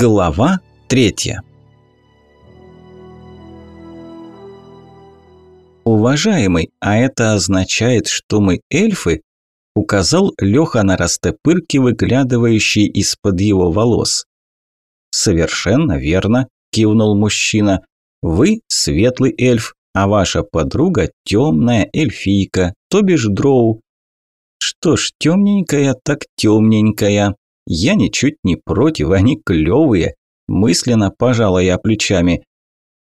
Глава третья «Уважаемый, а это означает, что мы эльфы?» – указал Леха на растопырки, выглядывающие из-под его волос. «Совершенно верно», – кивнул мужчина. «Вы светлый эльф, а ваша подруга темная эльфийка, то бишь дроу. Что ж, темненькая так темненькая. Я ничуть не против, они клевые. Мысленно пожала я плечами.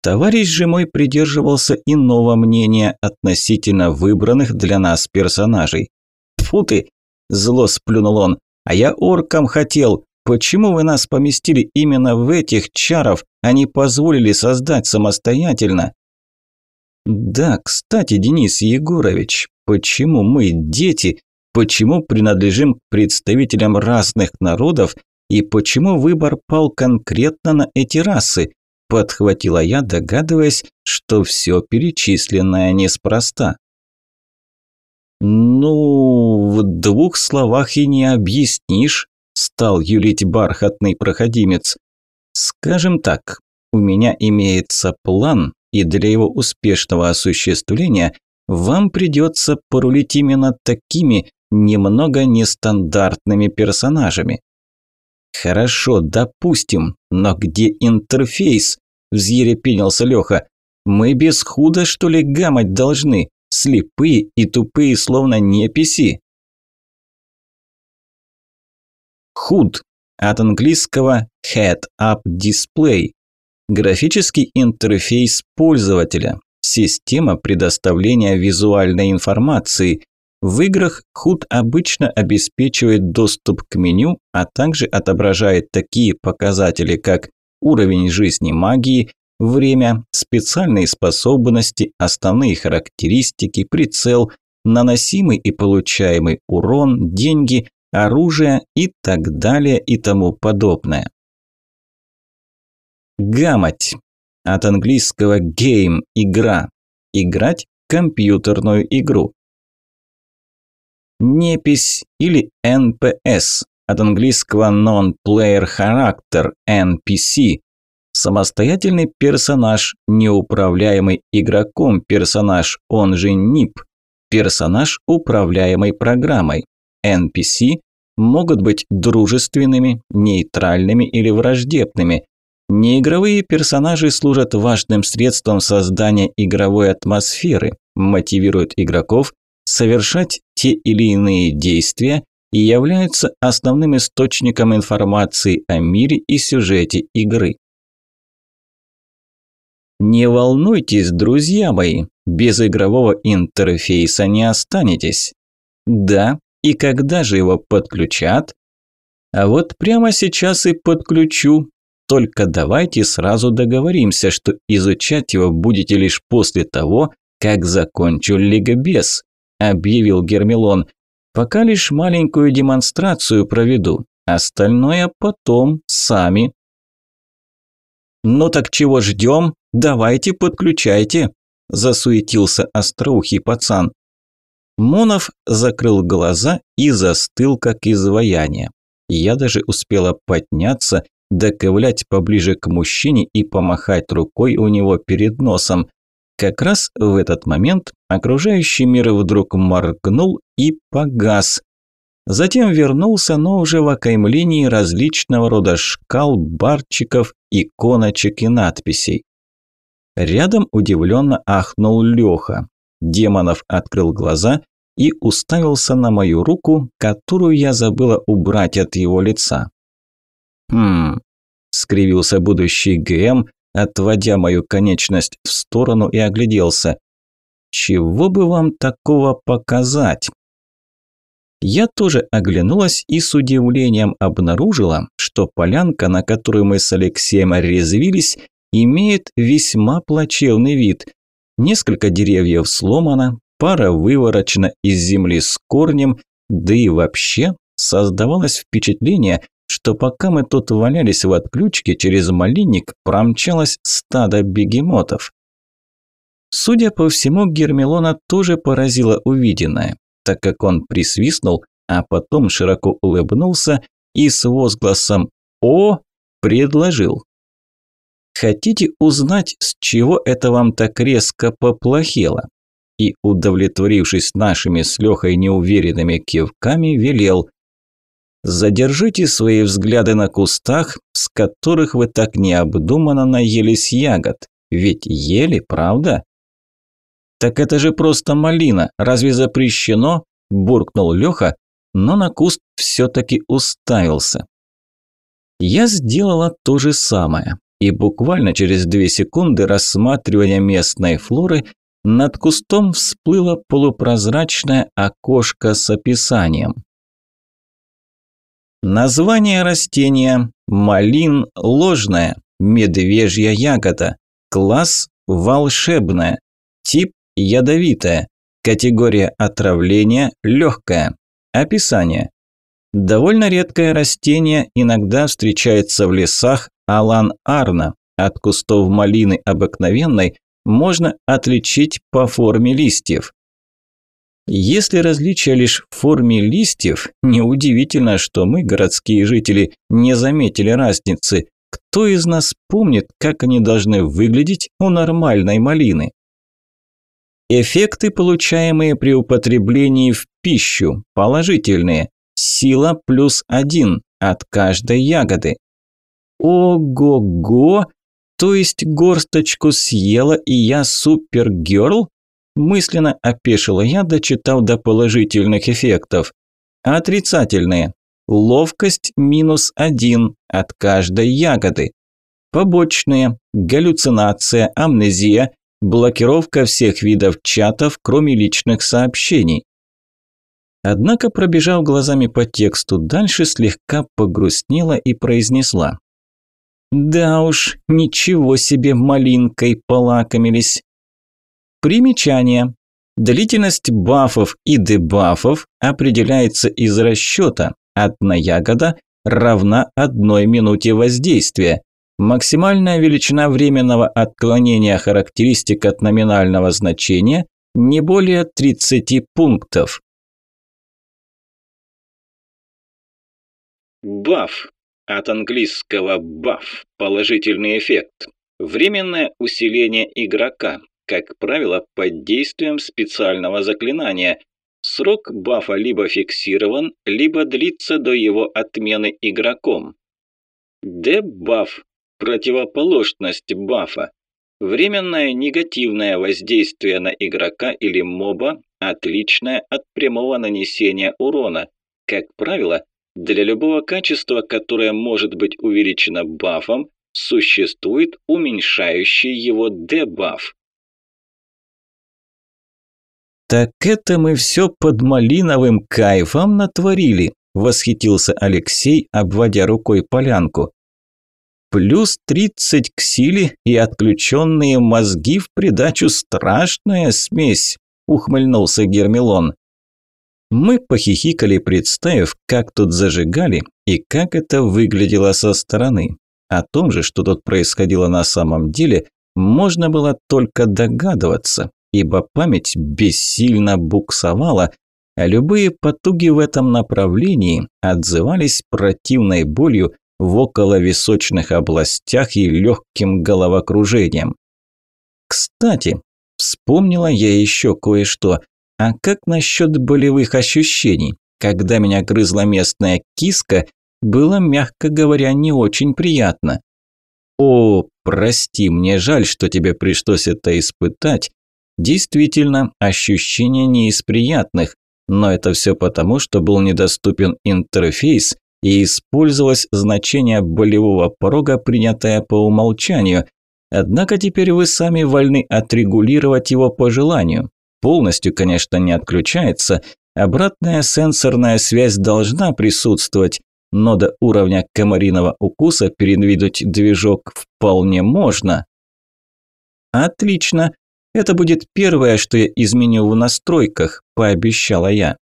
Товарищ же мой придерживался иного мнения относительно выбранных для нас персонажей. Фу ты! Зло сплюнул он. А я оркам хотел. Почему вы нас поместили именно в этих чаров, а не позволили создать самостоятельно? Да, кстати, Денис Егорович, почему мы, дети, почему принадлежим к представителям разных народов и почему выбор пал конкретно на эти расы? Подхватила я, догадываясь, что все перечисленное неспроста. «Ну, в двух словах и не объяснишь», – стал юлить бархатный проходимец. «Скажем так, у меня имеется план, и для его успешного осуществления вам придется порулить именно такими немного нестандартными персонажами. Хорошо, допустим, но где интерфейс? Взъерепенился Леха. Мы без худа что ли гамать должны? Слепые и тупые, словно неписи. Худ от английского Head Up Display. Графический интерфейс пользователя. Система предоставления визуальной информации, в играх HUD обычно обеспечивает доступ к меню, а также отображает такие показатели, как уровень жизни магии, время, специальные способности, основные характеристики, прицел, наносимый и получаемый урон, деньги, оружие и так далее и тому подобное. Гамать. От английского game – игра. Играть – компьютерную игру. Непись или NPS, от английского Non-Player Character, NPC. Самостоятельный персонаж, неуправляемый игроком персонаж, он же NIP. Персонаж, управляемый программой. NPC могут быть дружественными, нейтральными или враждебными. Неигровые персонажи служат важным средством создания игровой атмосферы, мотивируют игроков совершать те или иные действия и являются основным источником информации о мире и сюжете игры. Не волнуйтесь, друзья мои, без игрового интерфейса не останетесь. Да, и когда же его подключат? А вот прямо сейчас и подключу. Только давайте сразу договоримся, что изучать его будете лишь после того, как закончу Лигобес объявил Гермелон. Пока лишь маленькую демонстрацию проведу, остальное потом сами. Ну так чего ждем? Давайте подключайте, засуетился остроухий пацан. Монов закрыл глаза и застыл, как изваяние. Я даже успела подняться, доковылять поближе к мужчине и помахать рукой у него перед носом. Как раз в этот момент окружающий мир вдруг моргнул и погас. Затем вернулся, но уже в окаймлении различного рода шкал, барчиков, иконочек и надписей. Рядом удивленно ахнул Леха. Демонов открыл глаза и уставился на мою руку, которую я забыла убрать от его лица. «Хм...» – скривился будущий ГМ, отводя мою конечность в сторону и огляделся. «Чего бы вам такого показать?» Я тоже оглянулась и с удивлением обнаружила, что полянка, на которую мы с Алексеем резвились, имеет весьма плачевный вид. Несколько деревьев сломано, пара выворочена из земли с корнем, да и вообще создавалось впечатление, что пока мы тут валялись в отключке, через малинник промчалось стадо бегемотов. Судя по всему, Гермелона тоже поразило увиденное, так как он присвистнул, а потом широко улыбнулся и с возгласом «О!» предложил. Хотите узнать, с чего это вам так резко поплохело? И, удовлетворившись нашими с Лехой неуверенными кивками, велел Задержите свои взгляды на кустах, с которых вы так необдуманно наелись ягод. Ведь ели, правда? Так это же просто малина, разве запрещено? Буркнул Леха, но на куст все-таки уставился. Я сделала то же самое и буквально через две секунды рассматривания местной флоры над кустом всплыло полупрозрачное окошко с описанием. Название растения – малин ложная, медвежья ягода, класс – волшебная, тип – ядовитая, категория отравления – легкая, описание. Довольно редкое растение, иногда встречается в лесах Алан-Арна. От кустов малины обыкновенной можно отличить по форме листьев. Если различие лишь в форме листьев, неудивительно, что мы, городские жители, не заметили разницы. Кто из нас помнит, как они должны выглядеть у нормальной малины? Эффекты, получаемые при употреблении в пищу, положительные. Сила плюс один от каждой ягоды. Ого-го! То есть горсточку съела, и я супергерл? Мысленно опешила я, дочитав до положительных эффектов. Отрицательные. Ловкость минус один от каждой ягоды. Побочные. Галлюцинация, амнезия, блокировка всех видов чатов, кроме личных сообщений. Однако, пробежав глазами по тексту, дальше слегка погрустнела и произнесла. «Да уж, ничего себе малинкой полакомились. Примечание. Длительность бафов и дебафов определяется из расчета. Одна ягода равна одной минуте воздействия. Максимальная величина временного отклонения характеристик от номинального значения не более 30 пунктов. Баф. От английского buff – положительный эффект. Временное усиление игрока как правило, под действием специального заклинания. Срок бафа либо фиксирован, либо длится до его отмены игроком. Дебаф – противоположность бафа. Временное негативное воздействие на игрока или моба, отличное от прямого нанесения урона. Как правило, для любого качества, которое может быть увеличено бафом, существует уменьшающий его дебаф. «Так это мы все под малиновым кайфом натворили», – восхитился Алексей, обводя рукой полянку. «Плюс тридцать к силе и отключенные мозги в придачу страшная смесь», – ухмыльнулся Гермелон. Мы похихикали, представив, как тут зажигали и как это выглядело со стороны. О том же, что тут происходило на самом деле, можно было только догадываться ибо память бессильно буксовала, а любые потуги в этом направлении отзывались противной болью в околовисочных областях и легким головокружением. Кстати, вспомнила я еще кое-что. А как насчет болевых ощущений? Когда меня грызла местная киска, было, мягко говоря, не очень приятно. О, прости, мне жаль, что тебе пришлось это испытать, Действительно, ощущения не из приятных, но это все потому, что был недоступен интерфейс и использовалось значение болевого порога, принятое по умолчанию. Однако теперь вы сами вольны отрегулировать его по желанию. Полностью, конечно, не отключается, обратная сенсорная связь должна присутствовать, но до уровня комариного укуса передвинуть движок вполне можно. Отлично, это будет первое, что я изменю в настройках, пообещала я.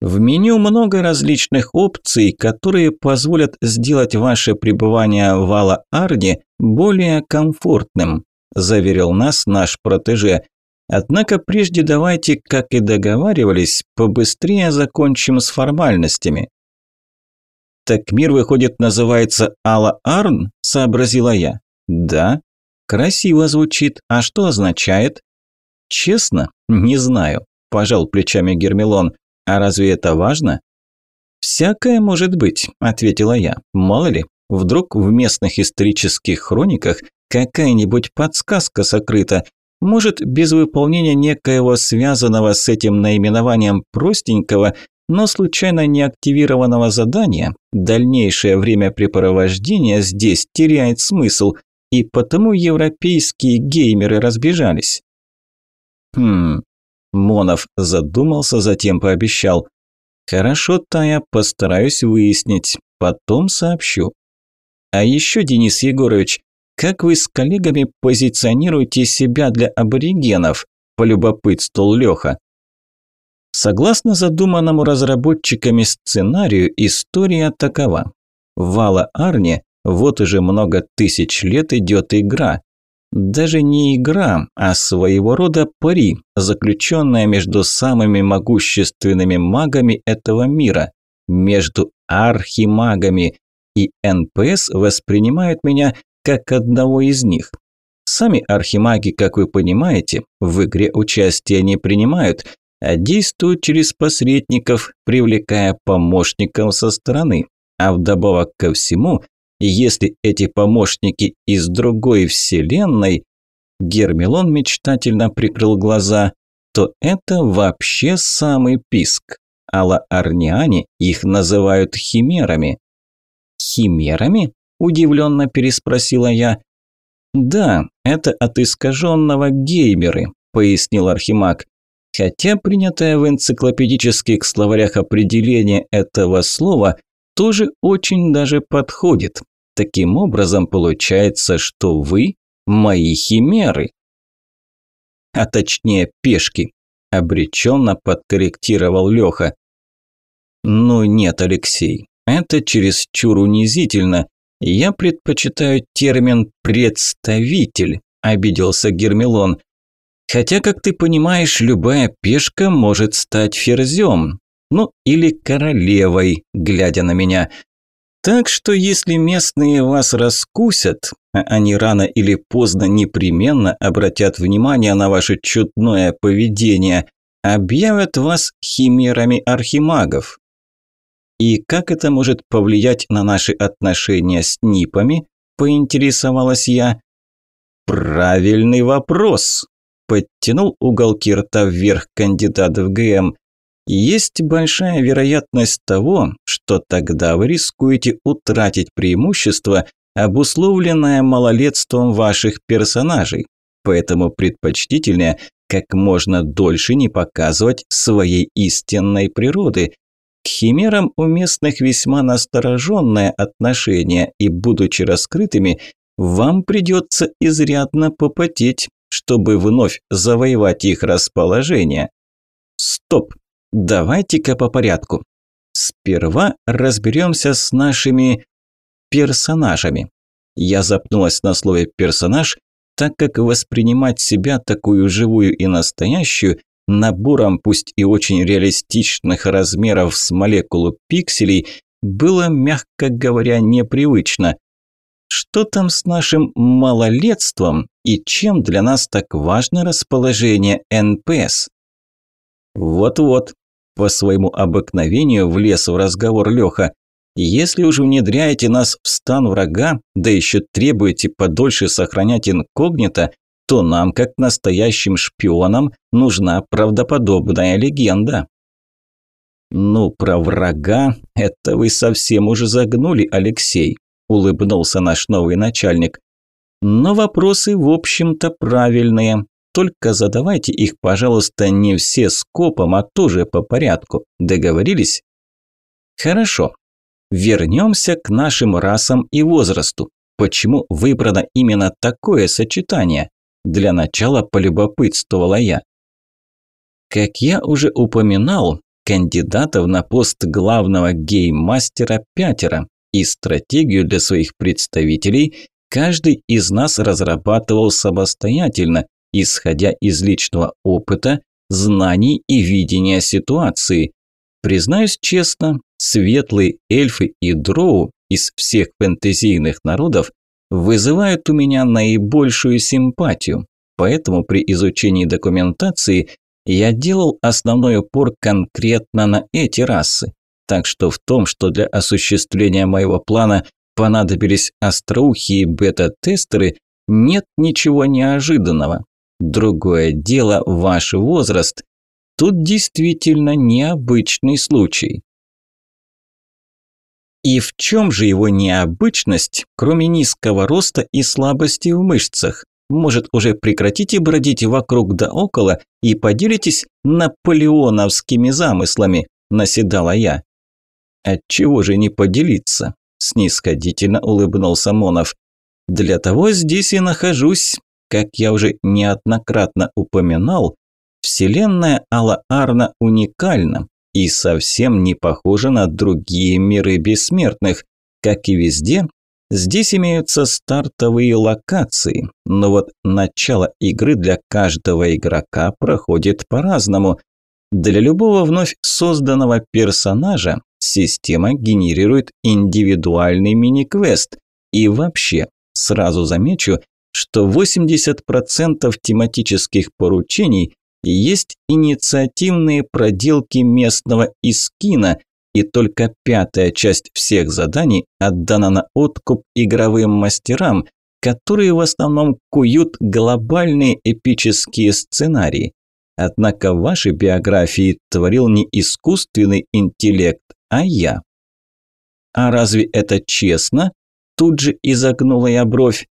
В меню много различных опций, которые позволят сделать ваше пребывание в Ала-Арде более комфортным, заверил нас наш протеже. Однако прежде давайте, как и договаривались, побыстрее закончим с формальностями. Так мир, выходит, называется Алла Арн?» – сообразила я. «Да». «Красиво звучит. А что означает?» «Честно? Не знаю», – пожал плечами Гермелон. «А разве это важно?» «Всякое может быть», – ответила я. «Мало ли, вдруг в местных исторических хрониках какая-нибудь подсказка сокрыта, может, без выполнения некоего связанного с этим наименованием простенького, но случайно неактивированного задания, дальнейшее времяпрепровождение здесь теряет смысл, и потому европейские геймеры разбежались. Хм, Монов задумался, затем пообещал. Хорошо, Тая, постараюсь выяснить, потом сообщу. А еще, Денис Егорович, как вы с коллегами позиционируете себя для аборигенов? Полюбопытствовал Леха. Согласно задуманному разработчиками сценарию, история такова. В Вала-Арне вот уже много тысяч лет идет игра. Даже не игра, а своего рода пари, заключенная между самыми могущественными магами этого мира, между архимагами, и НПС воспринимают меня как одного из них. Сами архимаги, как вы понимаете, в игре участия не принимают, а действуют через посредников, привлекая помощников со стороны. А вдобавок ко всему, если эти помощники из другой вселенной, Гермелон мечтательно прикрыл глаза, то это вообще самый писк. Алла-Арниане их называют химерами. Химерами? Удивленно переспросила я. Да, это от искаженного геймеры, пояснил Архимаг. Хотя принятое в энциклопедических словарях определение этого слова тоже очень даже подходит. Таким образом, получается, что вы мои химеры. А точнее, пешки, обреченно подкорректировал Леха. Ну нет, Алексей, это чересчур унизительно. Я предпочитаю термин «представитель», обиделся Гермелон. Хотя, как ты понимаешь, любая пешка может стать ферзем. Ну, или королевой, глядя на меня. Так что если местные вас раскусят, а они рано или поздно непременно обратят внимание на ваше чудное поведение, объявят вас химерами архимагов. И как это может повлиять на наши отношения с НИПами? Поинтересовалась я. Правильный вопрос. Подтянул уголки рта вверх кандидат в ГМ. Есть большая вероятность того, что тогда вы рискуете утратить преимущество, обусловленное малолетством ваших персонажей. Поэтому предпочтительнее как можно дольше не показывать своей истинной природы, к химерам у местных весьма настороженное отношение, и, будучи раскрытыми, вам придется изрядно попотеть, чтобы вновь завоевать их расположение. Стоп, давайте-ка по порядку. Сперва разберемся с нашими персонажами. Я запнулась на слове «персонаж», так как воспринимать себя такую живую и настоящую набором пусть и очень реалистичных размеров с молекулу пикселей было, мягко говоря, непривычно. Что там с нашим малолетством и чем для нас так важно расположение НПС? Вот-вот, по своему обыкновению влез в разговор Леха. Если уж внедряете нас в стан врага, да еще требуете подольше сохранять инкогнито, то нам, как настоящим шпионам, нужна правдоподобная легенда. Ну, про врага это вы совсем уже загнули, Алексей, улыбнулся наш новый начальник. Но вопросы, в общем-то, правильные. Только задавайте их, пожалуйста, не все скопом, а тоже по порядку. Договорились? Хорошо. Вернемся к нашим расам и возрасту. Почему выбрано именно такое сочетание? Для начала полюбопытствовала я. Как я уже упоминал, кандидатов на пост главного гейммастера пятеро, и стратегию для своих представителей каждый из нас разрабатывал самостоятельно, исходя из личного опыта, знаний и видения ситуации. Признаюсь честно, светлые эльфы и дроу из всех фэнтезийных народов вызывают у меня наибольшую симпатию. Поэтому при изучении документации я делал основной упор конкретно на эти расы. Так что в том, что для осуществления моего плана понадобились остроухие бета-тестеры, нет ничего неожиданного. Другое дело ваш возраст. Тут действительно необычный случай. И в чем же его необычность, кроме низкого роста и слабости в мышцах? Может, уже прекратите бродить вокруг да около и поделитесь наполеоновскими замыслами, наседала я. Отчего же не поделиться? снисходительно улыбнулся Монов. Для того здесь и нахожусь. Как я уже неоднократно упоминал, вселенная Алла-Арна уникальна и совсем не похожа на другие миры бессмертных. Как и везде, здесь имеются стартовые локации, но вот начало игры для каждого игрока проходит по-разному. Для любого вновь созданного персонажа система генерирует индивидуальный мини-квест. И вообще, сразу замечу, что 80% тематических поручений есть инициативные проделки местного искина, и только пятая часть всех заданий отдана на откуп игровым мастерам, которые в основном куют глобальные эпические сценарии. Однако в вашей биографии творил не искусственный интеллект, а я. А разве это честно? Тут же изогнула я бровь.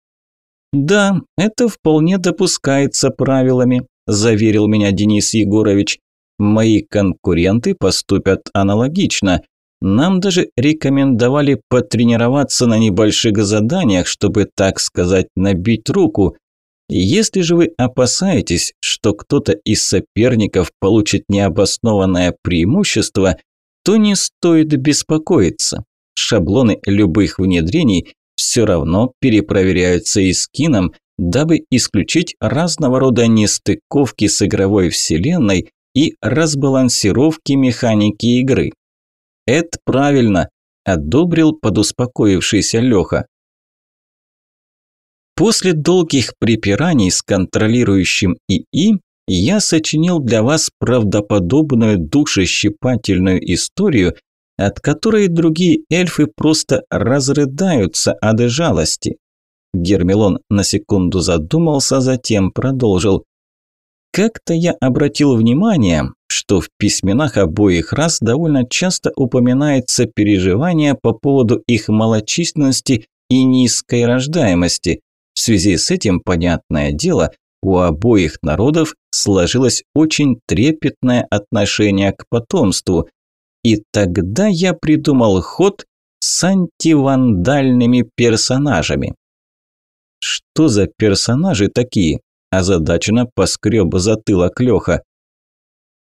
Да, это вполне допускается правилами, заверил меня Денис Егорович. Мои конкуренты поступят аналогично. Нам даже рекомендовали потренироваться на небольших заданиях, чтобы, так сказать, набить руку. Если же вы опасаетесь, что кто-то из соперников получит необоснованное преимущество, то не стоит беспокоиться. Шаблоны любых внедрений все равно перепроверяются и скином, дабы исключить разного рода нестыковки с игровой вселенной и разбалансировки механики игры. Это правильно, одобрил подуспокоившийся Леха. После долгих припираний с контролирующим ИИ я сочинил для вас правдоподобную душещипательную историю, от которой другие эльфы просто разрыдаются от жалости. Гермелон на секунду задумался, затем продолжил. Как-то я обратил внимание, что в письменах обоих рас довольно часто упоминается переживание по поводу их малочисленности и низкой рождаемости. В связи с этим, понятное дело, у обоих народов сложилось очень трепетное отношение к потомству. И тогда я придумал ход с антивандальными персонажами. Что за персонажи такие? Озадаченно поскреб затылок Леха.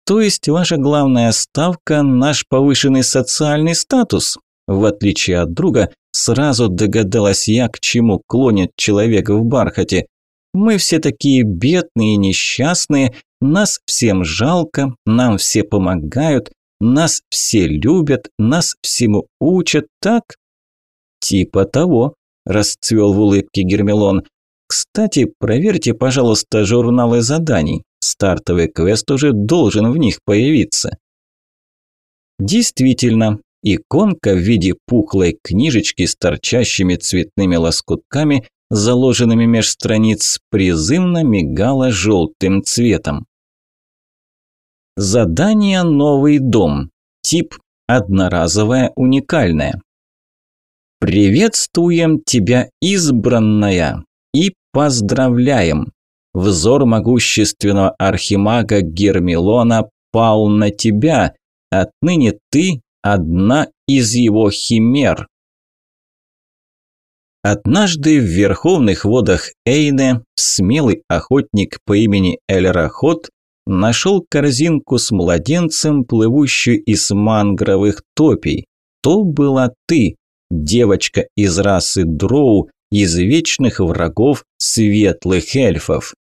То есть ваша главная ставка – наш повышенный социальный статус? В отличие от друга, сразу догадалась я, к чему клонит человек в бархате. Мы все такие бедные, несчастные, нас всем жалко, нам все помогают, нас все любят, нас всему учат, так? Типа того, расцвел в улыбке Гермелон. Кстати, проверьте, пожалуйста, журналы заданий. Стартовый квест уже должен в них появиться. Действительно, иконка в виде пухлой книжечки с торчащими цветными лоскутками заложенными меж страниц, призывно мигала желтым цветом. Задание «Новый дом». Тип «Одноразовое уникальное». «Приветствуем тебя, избранная, и поздравляем! Взор могущественного архимага Гермилона пал на тебя. Отныне ты одна из его химер». Однажды в верховных водах Эйне смелый охотник по имени Эльрахот нашел корзинку с младенцем, плывущую из мангровых топий. То была ты, девочка из расы Дроу, из вечных врагов светлых эльфов.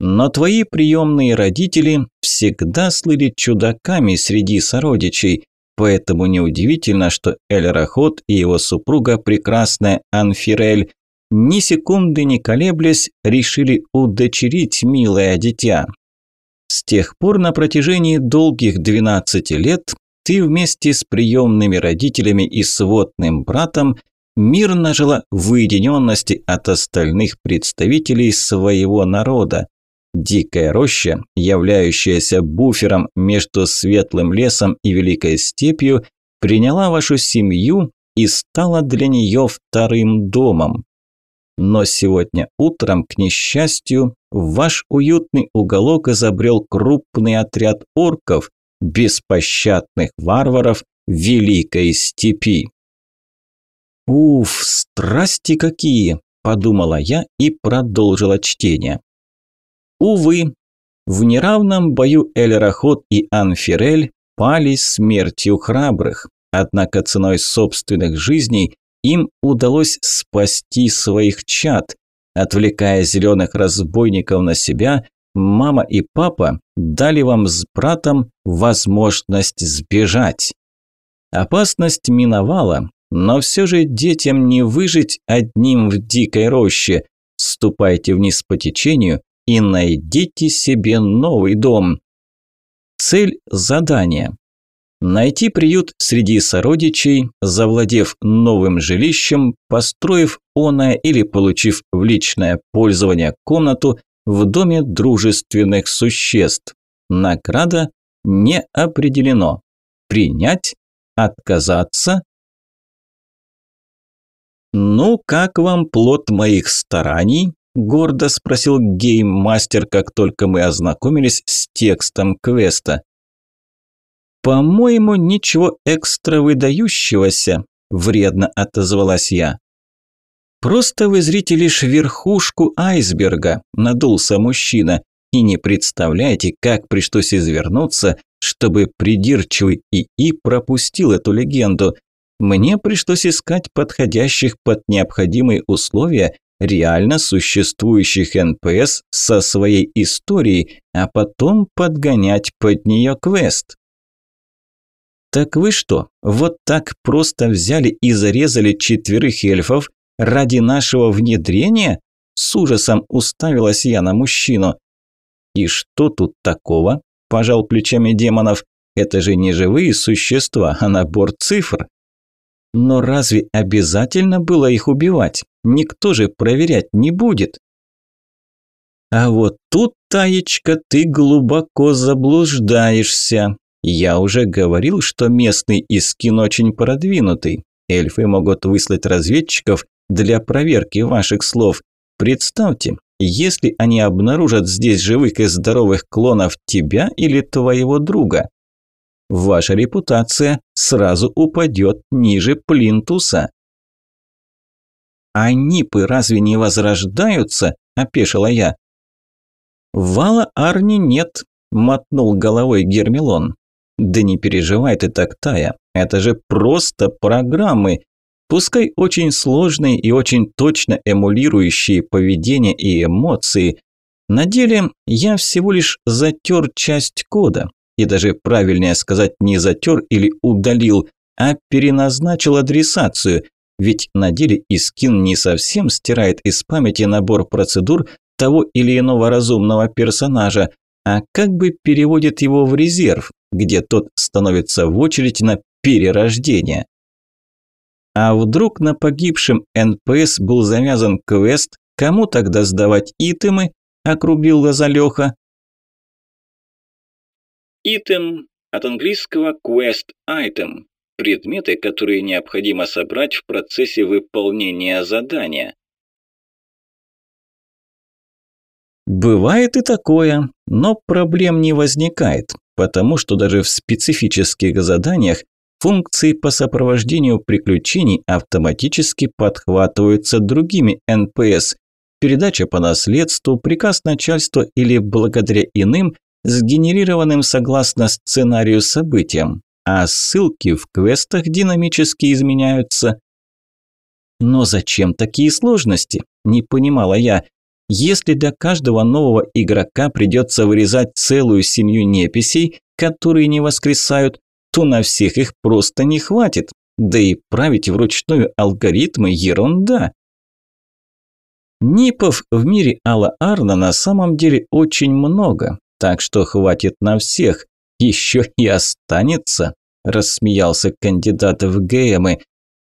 Но твои приемные родители всегда слыли чудаками среди сородичей, Поэтому неудивительно, что Эль-Рахот и его супруга, прекрасная Анфирель, ни секунды не колеблясь, решили удочерить милое дитя. С тех пор на протяжении долгих 12 лет ты вместе с приемными родителями и сводным братом мирно жила в уединенности от остальных представителей своего народа. Дикая роща, являющаяся буфером между светлым лесом и великой степью, приняла вашу семью и стала для нее вторым домом. Но сегодня утром, к несчастью, в ваш уютный уголок изобрел крупный отряд орков, беспощадных варваров Великой Степи. «Уф, страсти какие!» – подумала я и продолжила чтение. Увы, в неравном бою Эль-Рахот и Анфирель пали смертью храбрых, однако ценой собственных жизней им удалось спасти своих чад. Отвлекая зеленых разбойников на себя, мама и папа дали вам с братом возможность сбежать. Опасность миновала, но все же детям не выжить одним в дикой роще. Ступайте вниз по течению и найдите себе новый дом. Цель задания. Найти приют среди сородичей, завладев новым жилищем, построив оное или получив в личное пользование комнату в доме дружественных существ. Награда не определено. Принять? Отказаться? «Ну, как вам плод моих стараний?» гордо спросил гейммастер, как только мы ознакомились с текстом квеста. «По-моему, ничего экстра выдающегося», – вредно отозвалась я. «Просто вы зрите лишь верхушку айсберга», – надулся мужчина. «И не представляете, как пришлось извернуться, чтобы придирчивый ИИ пропустил эту легенду. Мне пришлось искать подходящих под необходимые условия реально существующих НПС со своей историей, а потом подгонять под нее квест. Так вы что, вот так просто взяли и зарезали четверых эльфов ради нашего внедрения? С ужасом уставилась я на мужчину. И что тут такого? Пожал плечами демонов. Это же не живые существа, а набор цифр. Но разве обязательно было их убивать? Никто же проверять не будет. А вот тут, Таечка, ты глубоко заблуждаешься. Я уже говорил, что местный Искин очень продвинутый. Эльфы могут выслать разведчиков для проверки ваших слов. Представьте, если они обнаружат здесь живых и здоровых клонов тебя или твоего друга, ваша репутация сразу упадет ниже плинтуса. «А нипы разве не возрождаются?» – опешила я. «Вала Арни нет», – мотнул головой Гермелон. «Да не переживай ты так, Тая, это же просто программы, пускай очень сложные и очень точно эмулирующие поведение и эмоции. На деле я всего лишь затер часть кода, и даже правильнее сказать не затер или удалил, а переназначил адресацию, ведь на деле Искин не совсем стирает из памяти набор процедур того или иного разумного персонажа, а как бы переводит его в резерв, где тот становится в очередь на перерождение. А вдруг на погибшем НПС был завязан квест, кому тогда сдавать итемы, округлил глаза Леха. Итем от английского quest item предметы, которые необходимо собрать в процессе выполнения задания. Бывает и такое, но проблем не возникает, потому что даже в специфических заданиях функции по сопровождению приключений автоматически подхватываются другими НПС. Передача по наследству, приказ начальства или благодаря иным, сгенерированным согласно сценарию событиям а ссылки в квестах динамически изменяются. Но зачем такие сложности? Не понимала я. Если для каждого нового игрока придется вырезать целую семью неписей, которые не воскресают, то на всех их просто не хватит. Да и править вручную алгоритмы – ерунда. Нипов в мире Алла Арна на самом деле очень много, так что хватит на всех. Еще и останется, рассмеялся кандидат в ГМы.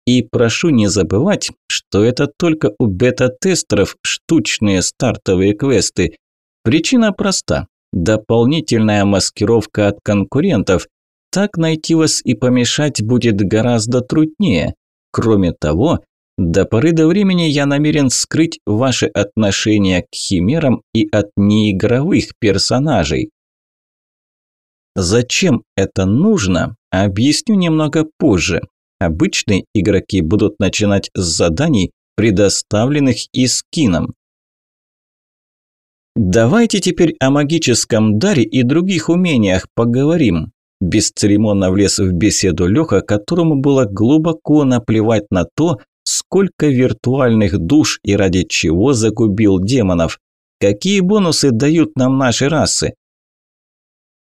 И прошу не забывать, что это только у бета-тестеров штучные стартовые квесты. Причина проста. Дополнительная маскировка от конкурентов. Так найти вас и помешать будет гораздо труднее. Кроме того, до поры до времени я намерен скрыть ваши отношения к химерам и от неигровых персонажей. Зачем это нужно, объясню немного позже. Обычные игроки будут начинать с заданий, предоставленных Искином. Давайте теперь о магическом даре и других умениях поговорим. Бесцеремонно влез в беседу Леха, которому было глубоко наплевать на то, сколько виртуальных душ и ради чего загубил демонов. Какие бонусы дают нам наши расы?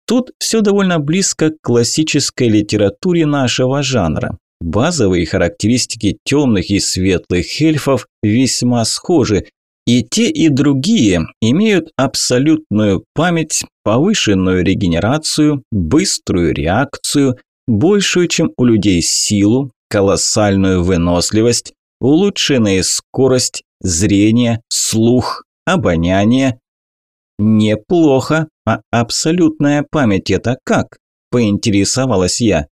Тут все довольно близко к классической литературе нашего жанра. Базовые характеристики темных и светлых эльфов весьма схожи, и те, и другие имеют абсолютную память, повышенную регенерацию, быструю реакцию, большую, чем у людей силу, колоссальную выносливость, улучшенная скорость, зрение, слух, обоняние. Неплохо, а абсолютная память это как? Поинтересовалась я.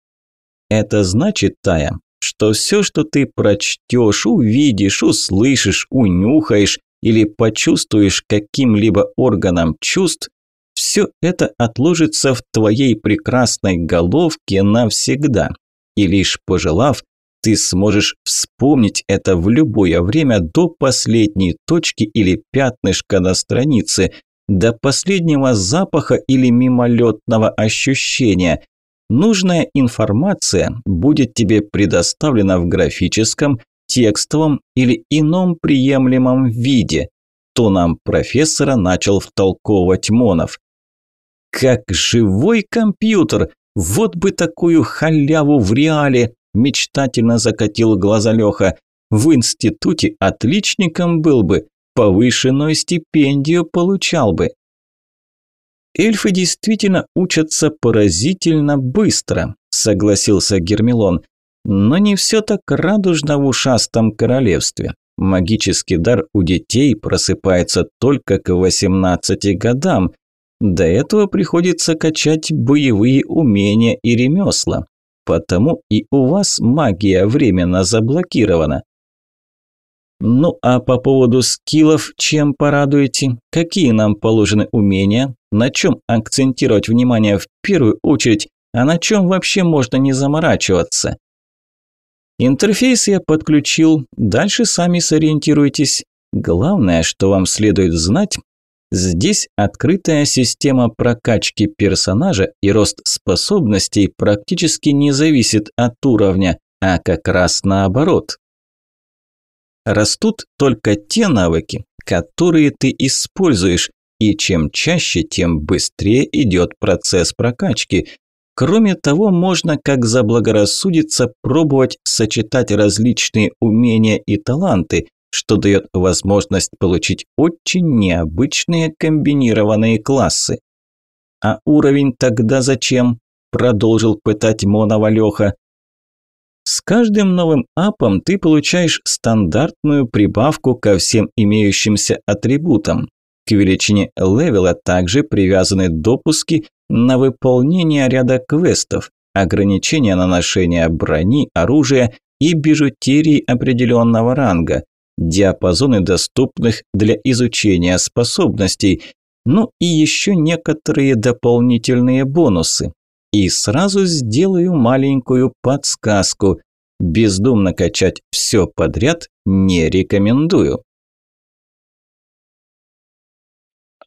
Это значит, Тая, что все, что ты прочтешь, увидишь, услышишь, унюхаешь или почувствуешь каким-либо органом чувств, все это отложится в твоей прекрасной головке навсегда. И лишь пожелав, ты сможешь вспомнить это в любое время до последней точки или пятнышка на странице, до последнего запаха или мимолетного ощущения. Нужная информация будет тебе предоставлена в графическом, текстовом или ином приемлемом виде. То нам профессора начал втолковывать Монов. Как живой компьютер! Вот бы такую халяву в реале! Мечтательно закатил глаза Леха. В институте отличником был бы, повышенную стипендию получал бы. Эльфы действительно учатся поразительно быстро, согласился Гермелон. Но не все так радужно в ушастом королевстве. Магический дар у детей просыпается только к 18 годам. До этого приходится качать боевые умения и ремесла. Потому и у вас магия временно заблокирована. Ну а по поводу скиллов, чем порадуете? Какие нам положены умения? На чем акцентировать внимание в первую очередь, а на чем вообще можно не заморачиваться? Интерфейс я подключил, дальше сами сориентируйтесь. Главное, что вам следует знать, Здесь открытая система прокачки персонажа и рост способностей практически не зависит от уровня, а как раз наоборот. Растут только те навыки, которые ты используешь, и чем чаще, тем быстрее идет процесс прокачки. Кроме того, можно, как заблагорассудится, пробовать сочетать различные умения и таланты, что дает возможность получить очень необычные комбинированные классы. «А уровень тогда зачем?» – продолжил пытать Монова Леха. С каждым новым апом ты получаешь стандартную прибавку ко всем имеющимся атрибутам. К величине левела также привязаны допуски на выполнение ряда квестов, ограничения на ношение брони, оружия и бижутерии определенного ранга диапазоны доступных для изучения способностей, ну и еще некоторые дополнительные бонусы. И сразу сделаю маленькую подсказку. Бездумно качать все подряд не рекомендую.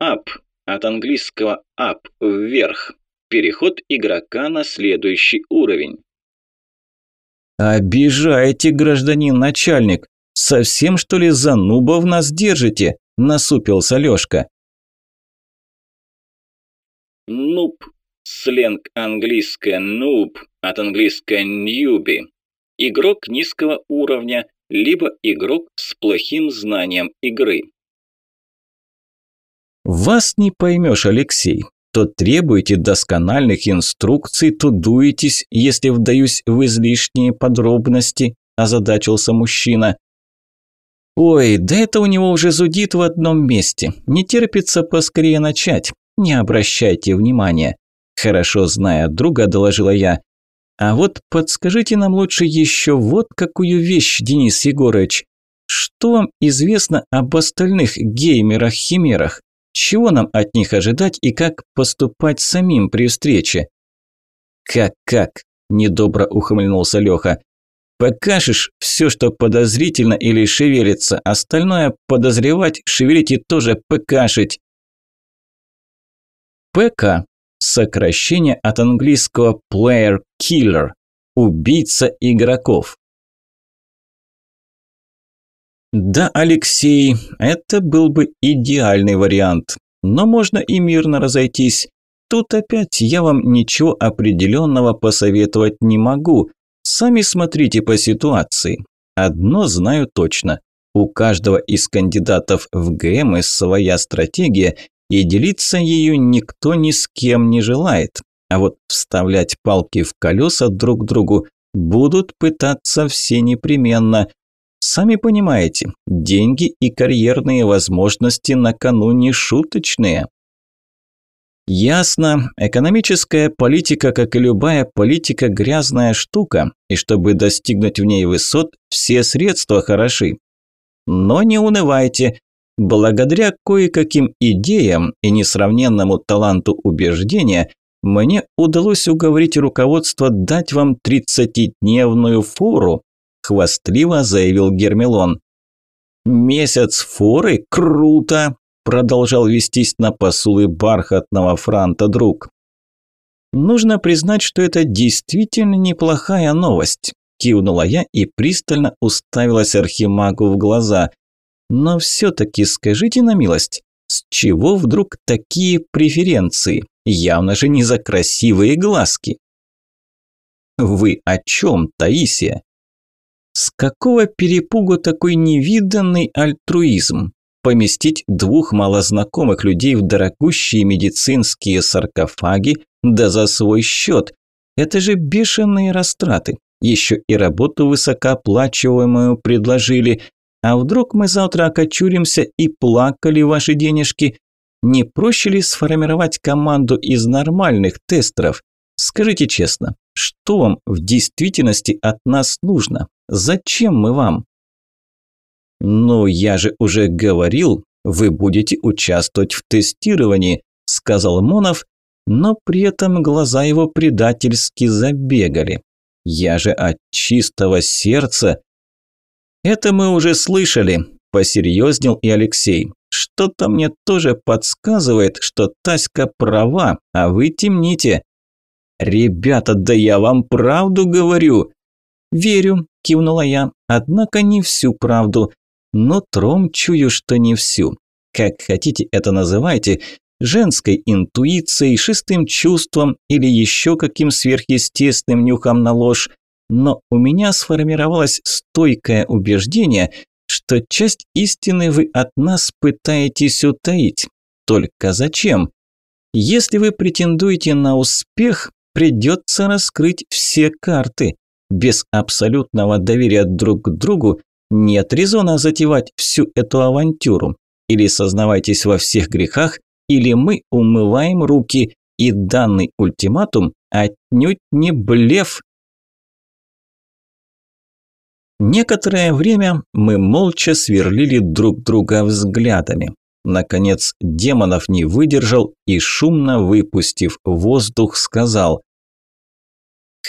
Up от английского up – вверх. Переход игрока на следующий уровень. «Обижаете, гражданин начальник. «Совсем, что ли, за нубов нас держите?» – насупился Лёшка. «Нуб Сленг английское «нуб» от английское «ньюби». Игрок низкого уровня, либо игрок с плохим знанием игры. Вас не поймешь, Алексей. То требуете доскональных инструкций, то дуетесь, если вдаюсь в излишние подробности, озадачился мужчина. Ой, да это у него уже зудит в одном месте. Не терпится поскорее начать. Не обращайте внимания. Хорошо зная друга, доложила я. А вот подскажите нам лучше еще вот какую вещь, Денис Егорович. Что вам известно об остальных геймерах-химерах? Чего нам от них ожидать и как поступать самим при встрече? Как-как? Недобро ухмыльнулся Леха. Покажешь все, что подозрительно или шевелится, остальное подозревать, шевелить и тоже покашить. ПК – сокращение от английского player killer – убийца игроков. Да, Алексей, это был бы идеальный вариант, но можно и мирно разойтись. Тут опять я вам ничего определенного посоветовать не могу, Сами смотрите по ситуации. Одно знаю точно. У каждого из кандидатов в ГМ своя стратегия, и делиться ею никто ни с кем не желает. А вот вставлять палки в колеса друг другу будут пытаться все непременно. Сами понимаете, деньги и карьерные возможности накануне шуточные. Ясно, экономическая политика, как и любая политика, грязная штука, и чтобы достигнуть в ней высот, все средства хороши. Но не унывайте. Благодаря кое-каким идеям и несравненному таланту убеждения мне удалось уговорить руководство дать вам 30-дневную фору, хвастливо заявил Гермелон. Месяц форы? Круто! продолжал вестись на посулы бархатного франта друг. Нужно признать, что это действительно неплохая новость, кивнула я и пристально уставилась архимагу в глаза. Но все-таки скажите на милость, с чего вдруг такие преференции? Явно же не за красивые глазки. Вы о чем, Таисия? С какого перепугу такой невиданный альтруизм? поместить двух малознакомых людей в дорогущие медицинские саркофаги, да за свой счет. Это же бешеные растраты. Еще и работу высокооплачиваемую предложили. А вдруг мы завтра окочуримся и плакали ваши денежки? Не проще ли сформировать команду из нормальных тестеров? Скажите честно, что вам в действительности от нас нужно? Зачем мы вам? «Ну, я же уже говорил, вы будете участвовать в тестировании», – сказал Монов, но при этом глаза его предательски забегали. «Я же от чистого сердца...» «Это мы уже слышали», – посерьезнел и Алексей. «Что-то мне тоже подсказывает, что Таська права, а вы темните». «Ребята, да я вам правду говорю!» «Верю», – кивнула я, – «однако не всю правду но тром чую, что не всю. Как хотите это называйте, женской интуицией, шестым чувством или еще каким сверхъестественным нюхом на ложь, но у меня сформировалось стойкое убеждение, что часть истины вы от нас пытаетесь утаить. Только зачем? Если вы претендуете на успех, придется раскрыть все карты. Без абсолютного доверия друг к другу нет резона затевать всю эту авантюру. Или сознавайтесь во всех грехах, или мы умываем руки, и данный ультиматум отнюдь не блеф. Некоторое время мы молча сверлили друг друга взглядами. Наконец демонов не выдержал и, шумно выпустив воздух, сказал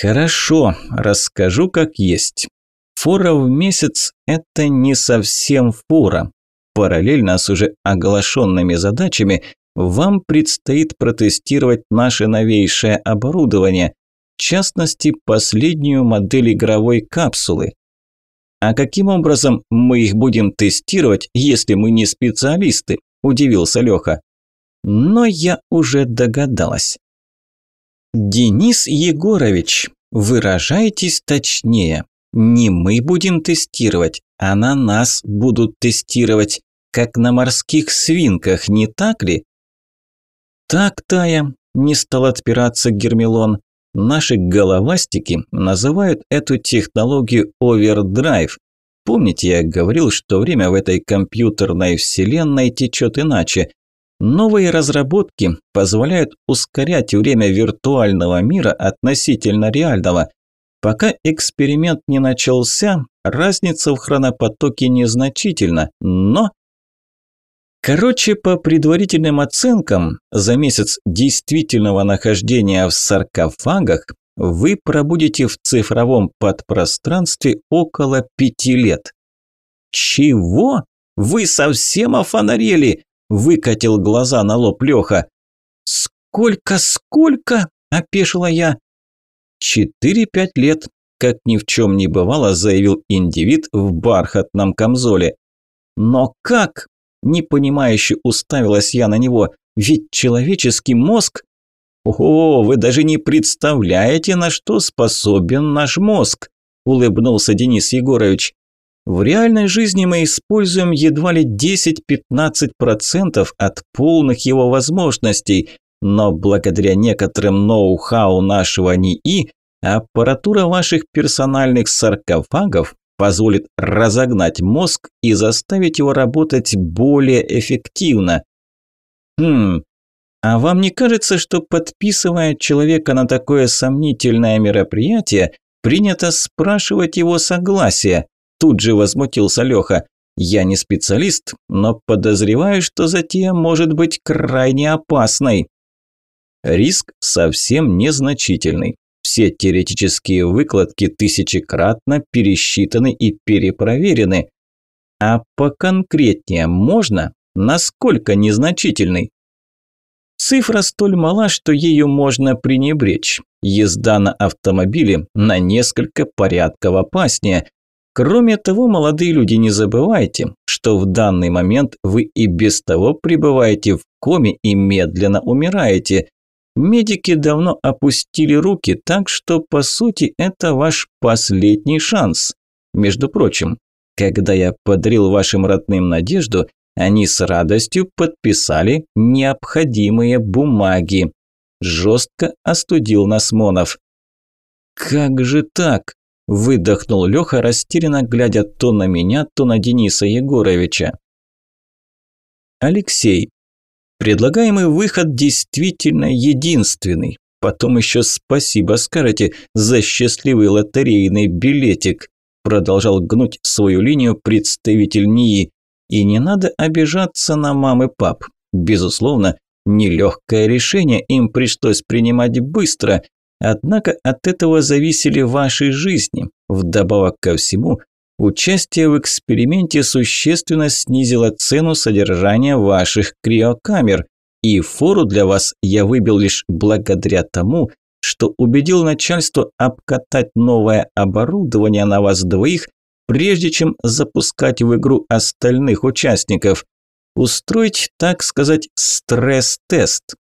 «Хорошо, расскажу как есть. Фора в месяц – это не совсем фора. Параллельно с уже оглашенными задачами вам предстоит протестировать наше новейшее оборудование, в частности, последнюю модель игровой капсулы. А каким образом мы их будем тестировать, если мы не специалисты? Удивился Леха. Но я уже догадалась. Денис Егорович, выражайтесь точнее. Не мы будем тестировать, а на нас будут тестировать, как на морских свинках, не так ли? Так, Тая, не стал отпираться Гермелон. Наши головастики называют эту технологию овердрайв. Помните, я говорил, что время в этой компьютерной вселенной течет иначе. Новые разработки позволяют ускорять время виртуального мира относительно реального. Пока эксперимент не начался, разница в хронопотоке незначительна, но... Короче, по предварительным оценкам, за месяц действительного нахождения в саркофагах вы пробудете в цифровом подпространстве около пяти лет. Чего? Вы совсем офонарели? Выкатил глаза на лоб Леха. Сколько, сколько? Опешила я. Четыре-пять лет, как ни в чем не бывало, заявил индивид в бархатном камзоле. Но как? Непонимающе уставилась я на него. Ведь человеческий мозг... О, вы даже не представляете, на что способен наш мозг, улыбнулся Денис Егорович. В реальной жизни мы используем едва ли 10-15% от полных его возможностей, но благодаря некоторым ноу-хау нашего НИИ аппаратура ваших персональных саркофагов позволит разогнать мозг и заставить его работать более эффективно. Хм, а вам не кажется, что подписывая человека на такое сомнительное мероприятие, принято спрашивать его согласие? Тут же возмутился Леха. Я не специалист, но подозреваю, что затея может быть крайне опасной. Риск совсем незначительный. Все теоретические выкладки тысячекратно пересчитаны и перепроверены. А поконкретнее можно? Насколько незначительный? Цифра столь мала, что ею можно пренебречь. Езда на автомобиле на несколько порядков опаснее. Кроме того, молодые люди, не забывайте, что в данный момент вы и без того пребываете в коме и медленно умираете. Медики давно опустили руки, так что, по сути, это ваш последний шанс. Между прочим, когда я подарил вашим родным надежду, они с радостью подписали необходимые бумаги. Жестко остудил Насмонов. «Как же так?» – выдохнул Леха, растерянно глядя то на меня, то на Дениса Егоровича. Алексей, Предлагаемый выход действительно единственный. Потом еще спасибо скажете за счастливый лотерейный билетик. Продолжал гнуть свою линию представитель НИИ. И не надо обижаться на мам и пап. Безусловно, нелегкое решение им пришлось принимать быстро, однако от этого зависели ваши жизни. Вдобавок ко всему, Участие в эксперименте существенно снизило цену содержания ваших криокамер, и фору для вас я выбил лишь благодаря тому, что убедил начальство обкатать новое оборудование на вас двоих, прежде чем запускать в игру остальных участников. Устроить, так сказать, стресс-тест.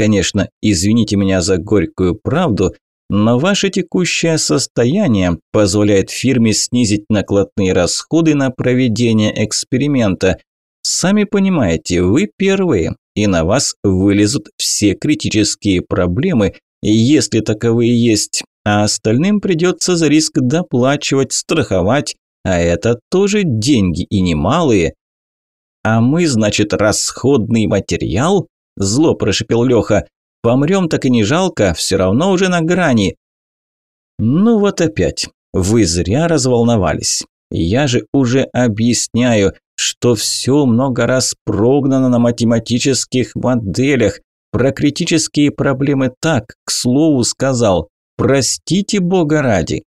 Конечно, извините меня за горькую правду, но ваше текущее состояние позволяет фирме снизить накладные расходы на проведение эксперимента. Сами понимаете, вы первые, и на вас вылезут все критические проблемы, если таковые есть, а остальным придется за риск доплачивать, страховать, а это тоже деньги и немалые. А мы, значит, расходный материал? Зло прошипел Леха. Помрем так и не жалко, все равно уже на грани. Ну вот опять, вы зря разволновались. Я же уже объясняю, что все много раз прогнано на математических моделях. Про критические проблемы так, к слову сказал. Простите Бога ради.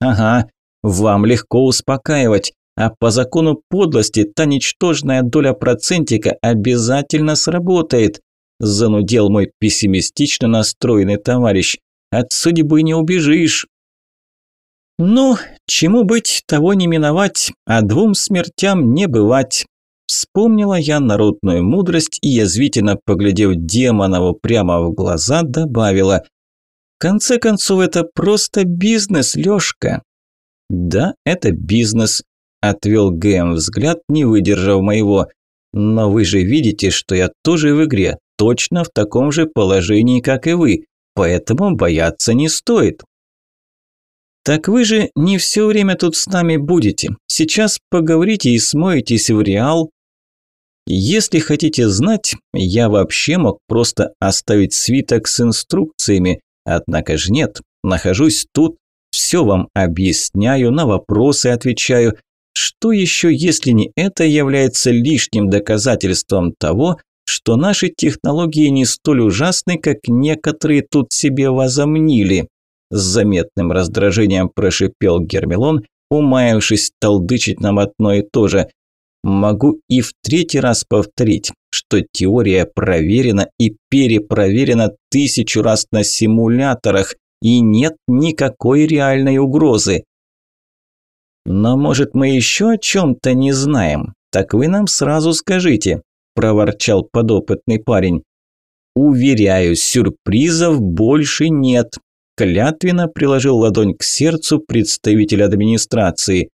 Ага, вам легко успокаивать, а по закону подлости та ничтожная доля процентика обязательно сработает занудел мой пессимистично настроенный товарищ. От судьбы не убежишь. Ну, чему быть, того не миновать, а двум смертям не бывать. Вспомнила я народную мудрость и, язвительно поглядев Демонову прямо в глаза, добавила конце концов, это просто бизнес, Лёшка. Да, это бизнес, отвел Гэм взгляд, не выдержав моего. Но вы же видите, что я тоже в игре, точно в таком же положении, как и вы, поэтому бояться не стоит. Так вы же не все время тут с нами будете. Сейчас поговорите и смоетесь в Реал. Если хотите знать, я вообще мог просто оставить свиток с инструкциями, однако же нет, нахожусь тут, все вам объясняю, на вопросы отвечаю. Что еще, если не это является лишним доказательством того, что наши технологии не столь ужасны, как некоторые тут себе возомнили? С заметным раздражением прошипел Гермелон, умаявшись толдычить нам одно и то же. Могу и в третий раз повторить, что теория проверена и перепроверена тысячу раз на симуляторах, и нет никакой реальной угрозы. Но может мы еще о чем-то не знаем? Так вы нам сразу скажите, проворчал подопытный парень. Уверяю, сюрпризов больше нет, клятвенно приложил ладонь к сердцу представитель администрации.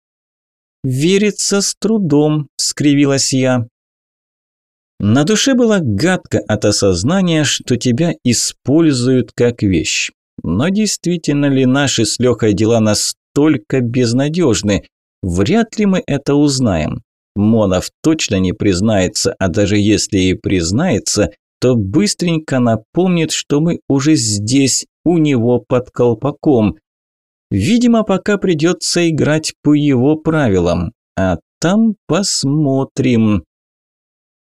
«Верится с трудом», – скривилась я. На душе было гадко от осознания, что тебя используют как вещь. Но действительно ли наши с Лехой дела настолько безнадежны? Вряд ли мы это узнаем. Монов точно не признается, а даже если и признается, то быстренько напомнит, что мы уже здесь, у него под колпаком. Видимо, пока придется играть по его правилам, а там посмотрим.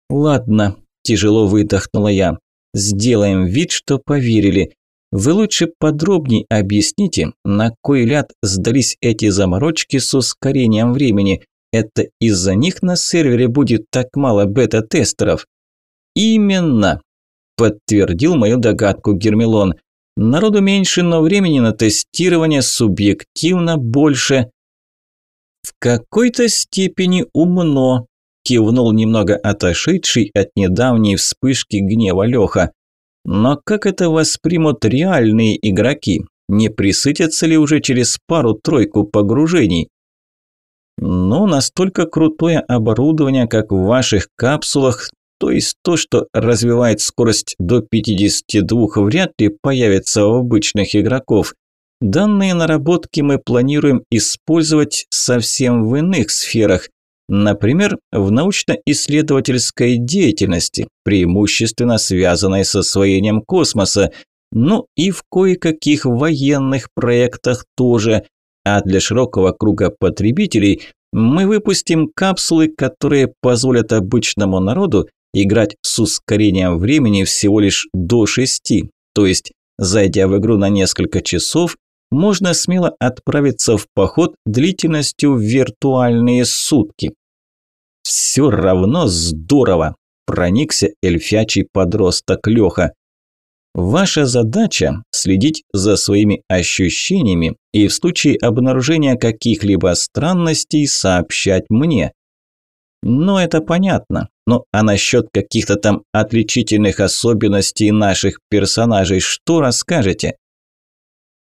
Ладно, тяжело выдохнула я. Сделаем вид, что поверили. Вы лучше подробнее объясните, на кой ляд сдались эти заморочки с ускорением времени. Это из-за них на сервере будет так мало бета-тестеров. Именно, подтвердил мою догадку Гермелон. Народу меньше, но времени на тестирование субъективно больше. В какой-то степени умно, кивнул немного отошедший от недавней вспышки гнева Леха. Но как это воспримут реальные игроки? Не присытятся ли уже через пару-тройку погружений? Ну, настолько крутое оборудование, как в ваших капсулах, то есть то, что развивает скорость до 52, вряд ли появится у обычных игроков. Данные наработки мы планируем использовать совсем в иных сферах. Например, в научно-исследовательской деятельности, преимущественно связанной с освоением космоса, ну и в кое-каких военных проектах тоже. А для широкого круга потребителей мы выпустим капсулы, которые позволят обычному народу играть с ускорением времени всего лишь до 6, то есть, зайдя в игру на несколько часов, можно смело отправиться в поход длительностью в виртуальные сутки. Все равно здорово, проникся эльфячий подросток Леха. Ваша задача – следить за своими ощущениями и в случае обнаружения каких-либо странностей сообщать мне. Но это понятно. Ну а насчет каких-то там отличительных особенностей наших персонажей что расскажете?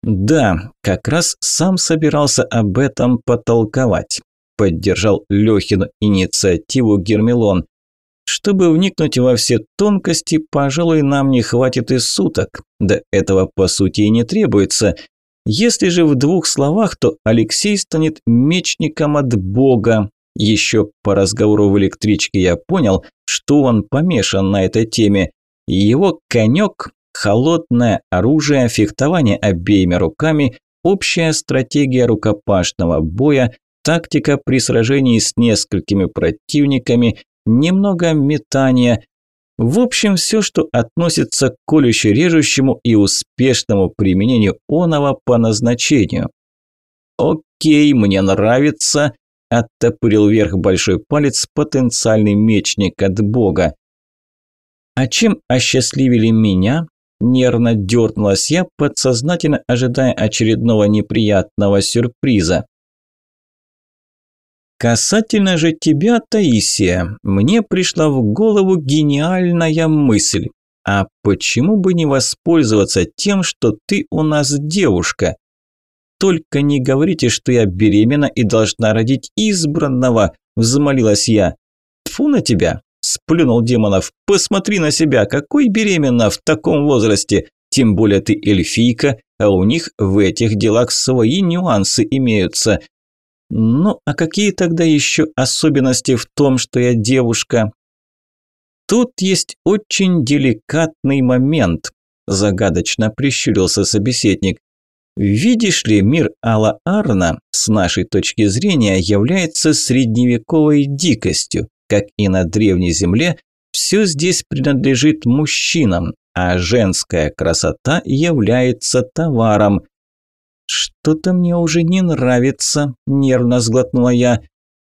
Да, как раз сам собирался об этом потолковать. Поддержал Лехину инициативу Гермелон. Чтобы вникнуть во все тонкости, пожалуй, нам не хватит и суток. Да этого по сути и не требуется. Если же в двух словах, то Алексей станет мечником от Бога, еще по разговору в электричке я понял, что он помешан на этой теме. Его конек – холодное оружие, фехтование обеими руками, общая стратегия рукопашного боя, тактика при сражении с несколькими противниками, немного метания. В общем, все, что относится к колюще-режущему и успешному применению оного по назначению. Окей, мне нравится, оттопырил вверх большой палец потенциальный мечник от бога. А чем осчастливили меня? Нервно дернулась я, подсознательно ожидая очередного неприятного сюрприза. Касательно же тебя, Таисия, мне пришла в голову гениальная мысль. а почему бы не воспользоваться тем, что ты у нас девушка? Только не говорите, что я беременна и должна родить избранного, взмолилась я. Тфу на тебя, сплюнул Демонов. Посмотри на себя, какой беременна в таком возрасте? Тем более ты эльфийка, а у них в этих делах свои нюансы имеются. Ну, а какие тогда еще особенности в том, что я девушка? Тут есть очень деликатный момент, загадочно прищурился собеседник. Видишь ли, мир Алла Арна с нашей точки зрения является средневековой дикостью. Как и на Древней Земле, все здесь принадлежит мужчинам, а женская красота является товаром. «Что-то мне уже не нравится», – нервно сглотнула я.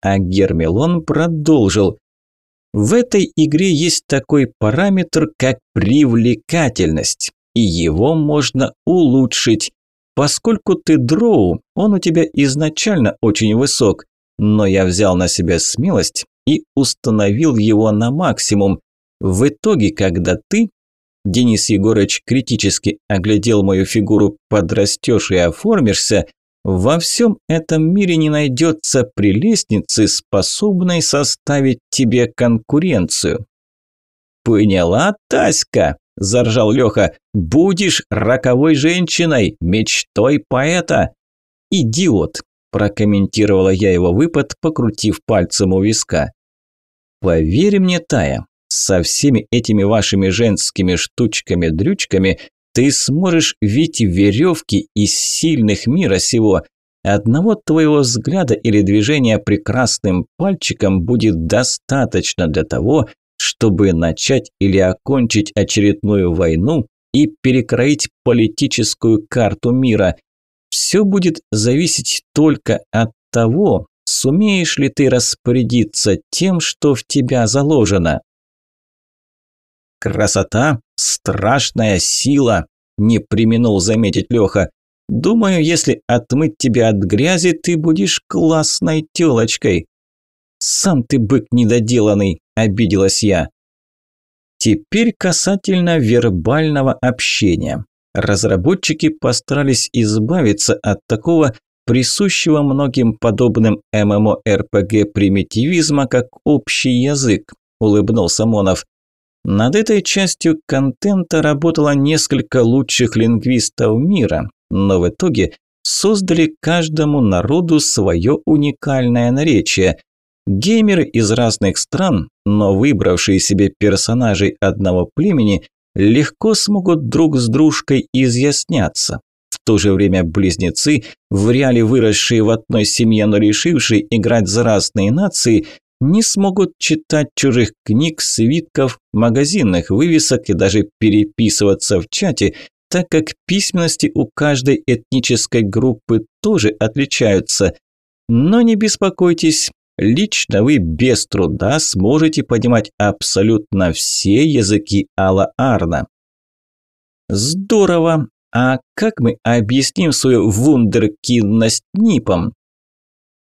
А Гермелон продолжил. В этой игре есть такой параметр, как привлекательность, и его можно улучшить. Поскольку ты дроу, он у тебя изначально очень высок, но я взял на себя смелость и установил его на максимум. В итоге, когда ты, Денис Егорович критически оглядел мою фигуру, подрастешь и оформишься, во всем этом мире не найдется прелестницы, способной составить тебе конкуренцию. «Поняла, Таська?» – заржал Леха. «Будешь роковой женщиной, мечтой поэта!» «Идиот!» – прокомментировала я его выпад, покрутив пальцем у виска. «Поверь мне, Тая, со всеми этими вашими женскими штучками-дрючками ты сможешь видеть веревки из сильных мира сего. Одного твоего взгляда или движения прекрасным пальчиком будет достаточно для того, чтобы начать или окончить очередную войну и перекроить политическую карту мира. Все будет зависеть только от того, сумеешь ли ты распорядиться тем, что в тебя заложено. Красота – страшная сила, не применул заметить Леха. Думаю, если отмыть тебя от грязи, ты будешь классной тёлочкой. Сам ты бык недоделанный, обиделась я. Теперь касательно вербального общения. Разработчики постарались избавиться от такого присущего многим подобным ММО-РПГ примитивизма, как общий язык, улыбнулся Монов. Над этой частью контента работало несколько лучших лингвистов мира, но в итоге создали каждому народу свое уникальное наречие. Геймеры из разных стран, но выбравшие себе персонажей одного племени, легко смогут друг с дружкой изъясняться. В то же время близнецы, в реале выросшие в одной семье, но решившие играть за разные нации, не смогут читать чужих книг, свитков, магазинных вывесок и даже переписываться в чате, так как письменности у каждой этнической группы тоже отличаются. Но не беспокойтесь, лично вы без труда сможете понимать абсолютно все языки Алла Арна. Здорово! А как мы объясним свою вундеркинность НИПом?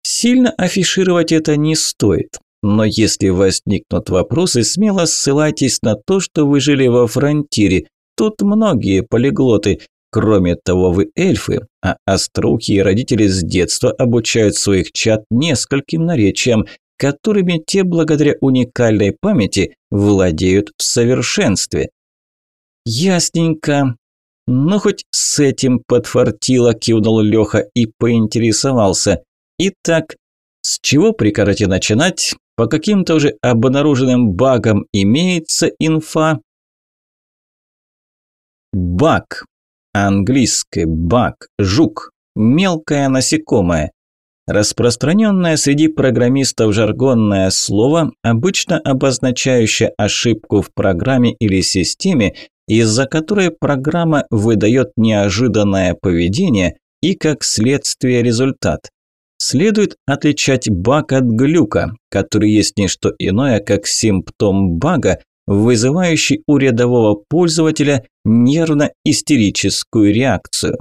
Сильно афишировать это не стоит. Но если возникнут вопросы, смело ссылайтесь на то, что вы жили во фронтире. Тут многие полиглоты. Кроме того, вы эльфы, а остроухие родители с детства обучают своих чад нескольким наречиям, которыми те благодаря уникальной памяти владеют в совершенстве. Ясненько. Ну, хоть с этим подфартило, кивнул Леха и поинтересовался. Итак, с чего прикажете начинать? По каким-то уже обнаруженным багам имеется инфа? Баг. Английский баг. Жук. Мелкое насекомое. Распространенное среди программистов жаргонное слово, обычно обозначающее ошибку в программе или системе, из-за которой программа выдает неожиданное поведение и как следствие результат следует отличать баг от глюка, который есть не что иное, как симптом бага, вызывающий у рядового пользователя нервно-истерическую реакцию.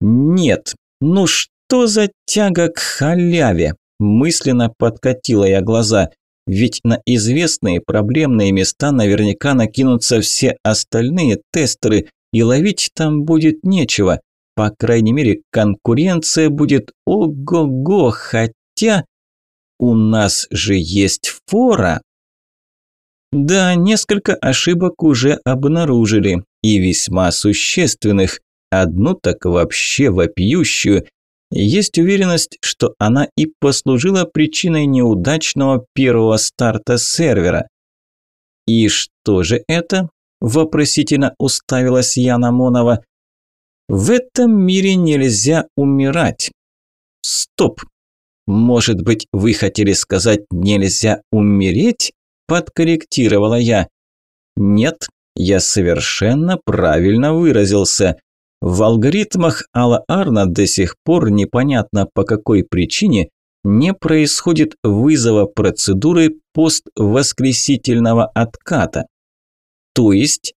Нет, ну что за тяга к халяве? Мысленно подкатила я глаза. Ведь на известные проблемные места наверняка накинутся все остальные тестеры, и ловить там будет нечего. По крайней мере, конкуренция будет ого-го, хотя у нас же есть фора. Да, несколько ошибок уже обнаружили, и весьма существенных. Одну так вообще вопиющую. Есть уверенность, что она и послужила причиной неудачного первого старта сервера. И что же это? Вопросительно уставилась Яна Монова. В этом мире нельзя умирать. Стоп. Может быть, вы хотели сказать «нельзя умереть»? Подкорректировала я. Нет, я совершенно правильно выразился. В алгоритмах Алла Арна до сих пор непонятно по какой причине не происходит вызова процедуры поствоскресительного отката. То есть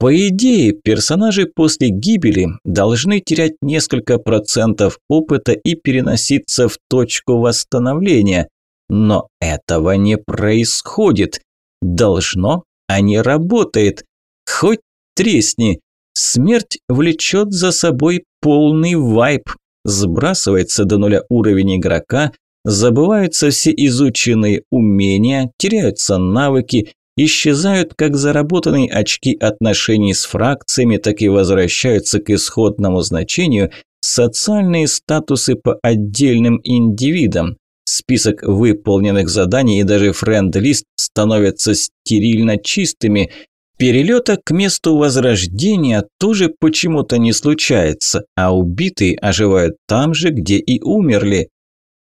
по идее, персонажи после гибели должны терять несколько процентов опыта и переноситься в точку восстановления. Но этого не происходит. Должно, а не работает. Хоть тресни. Смерть влечет за собой полный вайп. Сбрасывается до нуля уровень игрока, забываются все изученные умения, теряются навыки, исчезают как заработанные очки отношений с фракциями, так и возвращаются к исходному значению социальные статусы по отдельным индивидам. Список выполненных заданий и даже френд-лист становятся стерильно чистыми. Перелета к месту возрождения тоже почему-то не случается, а убитые оживают там же, где и умерли.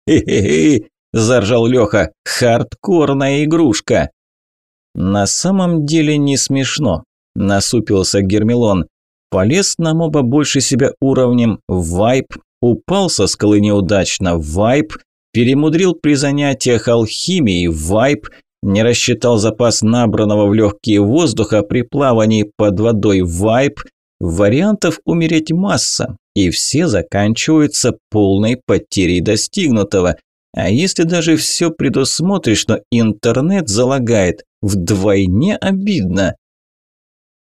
«Хе-хе-хе!» – заржал Леха. «Хардкорная игрушка!» «На самом деле не смешно», – насупился Гермелон. Полез на моба больше себя уровнем, вайп, упал со скалы неудачно, вайп, перемудрил при занятиях алхимией, вайп, не рассчитал запас набранного в легкие воздуха при плавании под водой, вайп, вариантов умереть масса, и все заканчиваются полной потерей достигнутого. А если даже все предусмотришь, но интернет залагает, вдвойне обидно.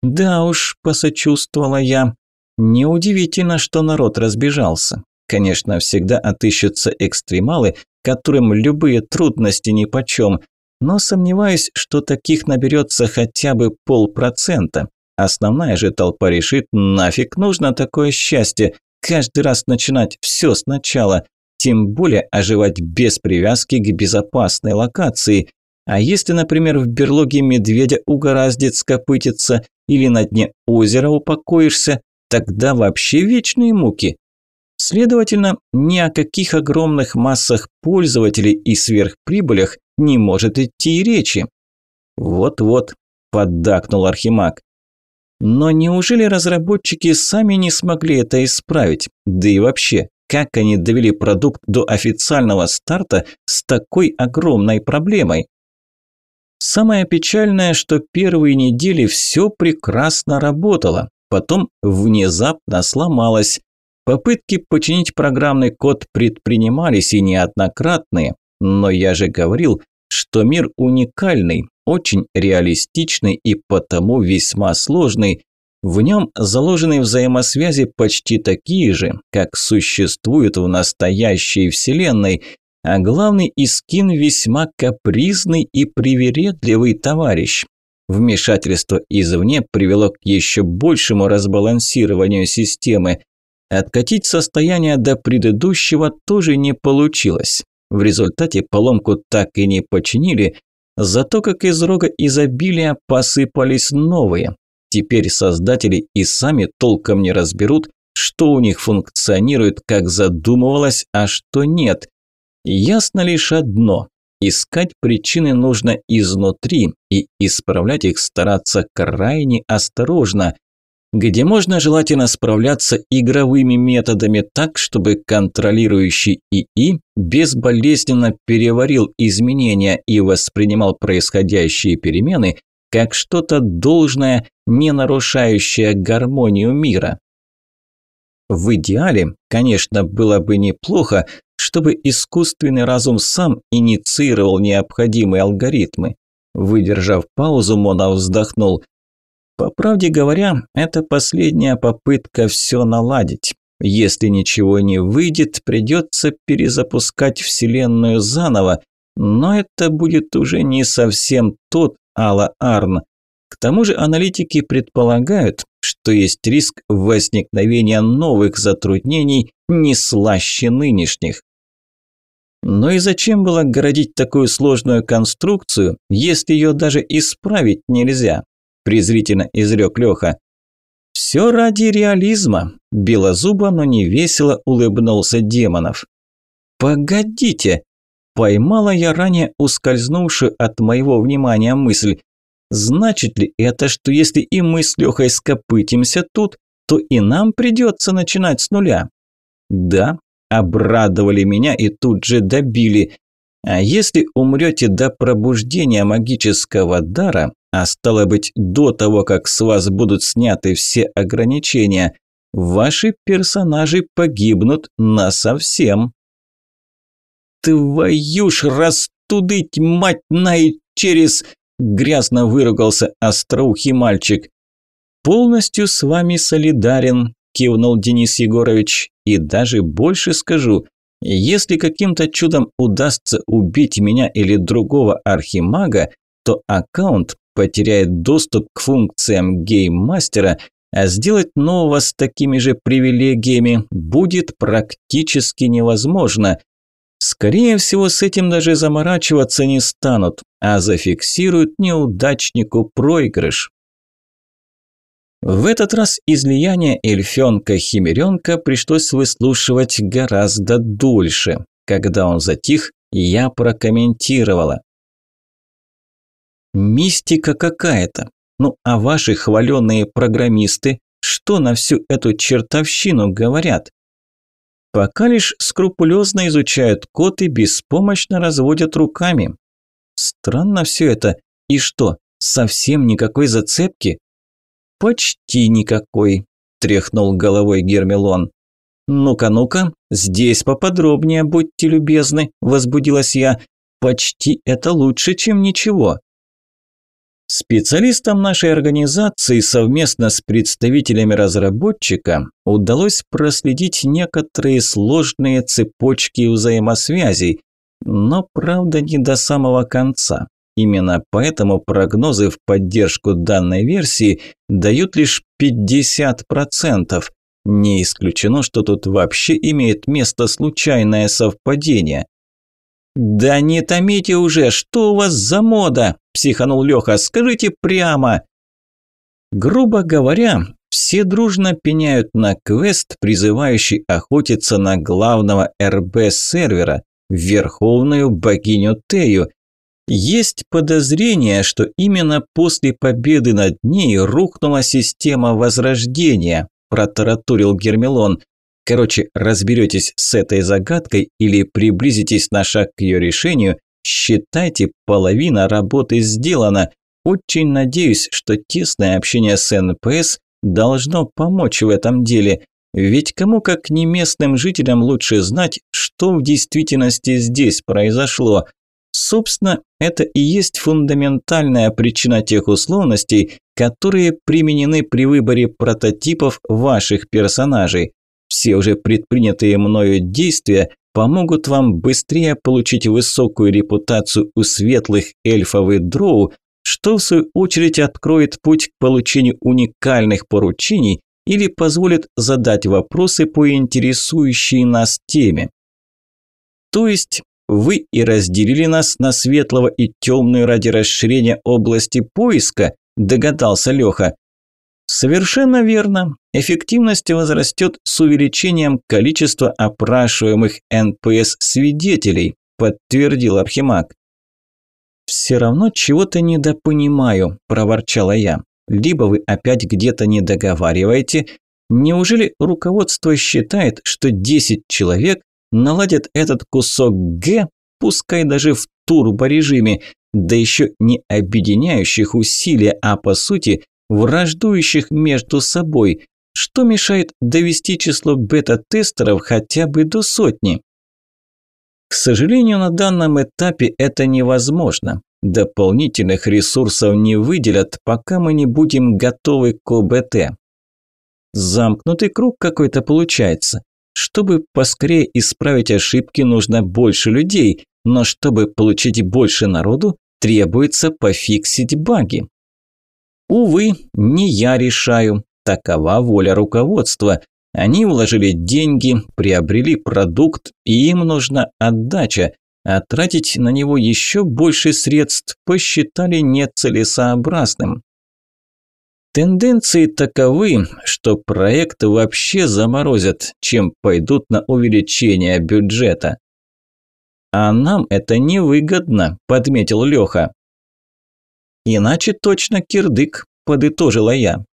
Да уж, посочувствовала я. Неудивительно, что народ разбежался. Конечно, всегда отыщутся экстремалы, которым любые трудности нипочем, но сомневаюсь, что таких наберется хотя бы полпроцента. Основная же толпа решит, нафиг нужно такое счастье, каждый раз начинать все сначала, тем более оживать без привязки к безопасной локации. А если, например, в берлоге медведя угораздит скопытиться или на дне озера упокоишься, тогда вообще вечные муки. Следовательно, ни о каких огромных массах пользователей и сверхприбылях не может идти и речи. Вот-вот, поддакнул Архимаг. Но неужели разработчики сами не смогли это исправить? Да и вообще, как они довели продукт до официального старта с такой огромной проблемой? Самое печальное, что первые недели все прекрасно работало, потом внезапно сломалось. Попытки починить программный код предпринимались и неоднократные, но я же говорил, что мир уникальный, очень реалистичный и потому весьма сложный. В нем заложены взаимосвязи почти такие же, как существуют в настоящей Вселенной, а главный Искин весьма капризный и привередливый товарищ. Вмешательство извне привело к еще большему разбалансированию системы. Откатить состояние до предыдущего тоже не получилось. В результате поломку так и не починили, зато как из рога изобилия посыпались новые. Теперь создатели и сами толком не разберут, что у них функционирует, как задумывалось, а что нет. Ясно лишь одно – искать причины нужно изнутри и исправлять их стараться крайне осторожно. Где можно желательно справляться игровыми методами так, чтобы контролирующий ИИ безболезненно переварил изменения и воспринимал происходящие перемены как что-то должное, не нарушающее гармонию мира. В идеале, конечно, было бы неплохо, чтобы искусственный разум сам инициировал необходимые алгоритмы. Выдержав паузу, Мона вздохнул. По правде говоря, это последняя попытка все наладить. Если ничего не выйдет, придется перезапускать Вселенную заново, но это будет уже не совсем тот Алла Арн. К тому же аналитики предполагают, что есть риск возникновения новых затруднений не слаще нынешних. Но и зачем было городить такую сложную конструкцию, если ее даже исправить нельзя? Презрительно изрек Леха. Все ради реализма. Белозубо, но не весело улыбнулся Демонов. Погодите, поймала я ранее ускользнувшую от моего внимания мысль. Значит ли это, что если и мы с Лехой скопытимся тут, то и нам придется начинать с нуля? Да, обрадовали меня и тут же добили. А если умрете до пробуждения магического дара, а стало быть, до того, как с вас будут сняты все ограничения, ваши персонажи погибнут насовсем. «Твою ж растудыть, мать най, через...» – грязно выругался остроухий мальчик. «Полностью с вами солидарен», – кивнул Денис Егорович. «И даже больше скажу, если каким-то чудом удастся убить меня или другого архимага, то аккаунт потеряет доступ к функциям гейммастера, а сделать нового с такими же привилегиями будет практически невозможно. Скорее всего, с этим даже заморачиваться не станут, а зафиксируют неудачнику проигрыш. В этот раз излияние эльфенка-химеренка пришлось выслушивать гораздо дольше. Когда он затих, я прокомментировала. Мистика какая-то. Ну а ваши хваленные программисты, что на всю эту чертовщину говорят? Пока лишь скрупулезно изучают код и беспомощно разводят руками. Странно все это. И что, совсем никакой зацепки? Почти никакой, тряхнул головой Гермелон. «Ну-ка, ну-ка, здесь поподробнее, будьте любезны», – возбудилась я. «Почти это лучше, чем ничего». Специалистам нашей организации совместно с представителями разработчика удалось проследить некоторые сложные цепочки взаимосвязей, но, правда, не до самого конца. Именно поэтому прогнозы в поддержку данной версии дают лишь 50%. Не исключено, что тут вообще имеет место случайное совпадение. «Да не томите уже, что у вас за мода?» – психанул Леха. «Скажите прямо!» Грубо говоря, все дружно пеняют на квест, призывающий охотиться на главного РБ-сервера, верховную богиню Тею. Есть подозрение, что именно после победы над ней рухнула система Возрождения, протараторил Гермелон. Короче, разберетесь с этой загадкой или приблизитесь на шаг к ее решению, считайте, половина работы сделана. Очень надеюсь, что тесное общение с НПС должно помочь в этом деле. Ведь кому как не местным жителям лучше знать, что в действительности здесь произошло. Собственно, это и есть фундаментальная причина тех условностей, которые применены при выборе прототипов ваших персонажей. Все уже предпринятые мною действия помогут вам быстрее получить высокую репутацию у светлых эльфов и дроу, что в свою очередь откроет путь к получению уникальных поручений или позволит задать вопросы по интересующей нас теме. То есть вы и разделили нас на светлого и темную ради расширения области поиска, догадался Леха. Совершенно верно. Эффективность возрастет с увеличением количества опрашиваемых НПС-свидетелей, подтвердил Архимаг. «Все равно чего-то недопонимаю», – проворчала я. «Либо вы опять где-то не договариваете. Неужели руководство считает, что 10 человек наладят этот кусок Г, пускай даже в турборежиме, да еще не объединяющих усилия, а по сути враждующих между собой, Что мешает довести число бета-тестеров хотя бы до сотни? К сожалению, на данном этапе это невозможно. Дополнительных ресурсов не выделят, пока мы не будем готовы к ОБТ. Замкнутый круг какой-то получается. Чтобы поскорее исправить ошибки, нужно больше людей, но чтобы получить больше народу, требуется пофиксить баги. Увы, не я решаю, такова воля руководства. Они вложили деньги, приобрели продукт, и им нужна отдача, а тратить на него еще больше средств посчитали нецелесообразным. Тенденции таковы, что проект вообще заморозят, чем пойдут на увеличение бюджета. «А нам это невыгодно», – подметил Леха. «Иначе точно кирдык», – подытожила я.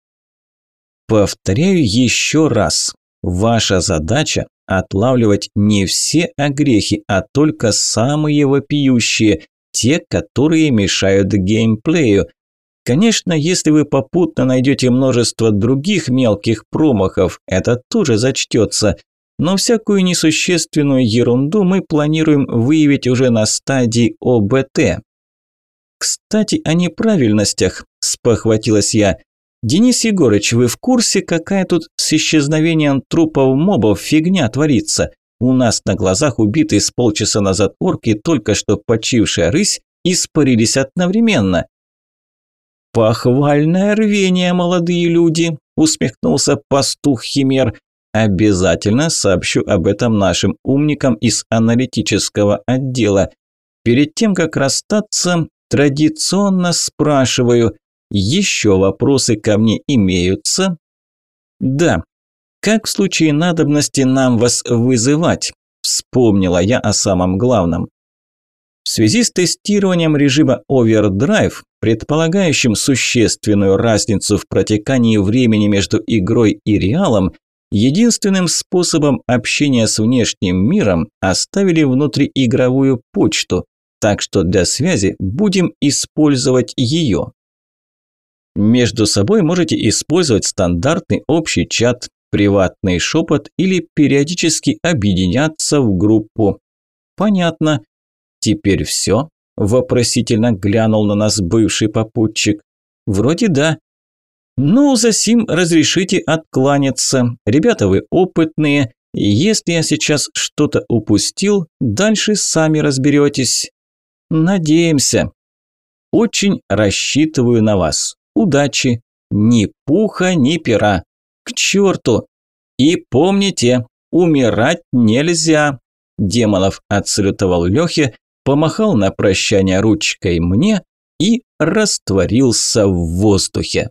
Повторяю еще раз. Ваша задача – отлавливать не все огрехи, а только самые вопиющие, те, которые мешают геймплею. Конечно, если вы попутно найдете множество других мелких промахов, это тоже зачтется, но всякую несущественную ерунду мы планируем выявить уже на стадии ОБТ. Кстати, о неправильностях, спохватилась я. Денис Егорыч, вы в курсе, какая тут с исчезновением трупов мобов фигня творится? У нас на глазах убитый с полчаса назад орки, только что почившая рысь, испарились одновременно. «Похвальное рвение, молодые люди!» – усмехнулся пастух Химер. Обязательно сообщу об этом нашим умникам из аналитического отдела. Перед тем, как расстаться, традиционно спрашиваю, еще вопросы ко мне имеются? Да. Как в случае надобности нам вас вызывать? Вспомнила я о самом главном. В связи с тестированием режима Overdrive, предполагающим существенную разницу в протекании времени между игрой и реалом, Единственным способом общения с внешним миром оставили внутриигровую почту, так что для связи будем использовать ее. Между собой можете использовать стандартный общий чат, приватный шепот или периодически объединяться в группу. Понятно. Теперь все? Вопросительно глянул на нас бывший попутчик. Вроде да. «Ну, за сим разрешите откланяться. Ребята, вы опытные. Если я сейчас что-то упустил, дальше сами разберетесь. Надеемся. Очень рассчитываю на вас. Удачи. Ни пуха, ни пера. К черту. И помните, умирать нельзя». Демонов отсалютовал Лехе, помахал на прощание ручкой мне и растворился в воздухе.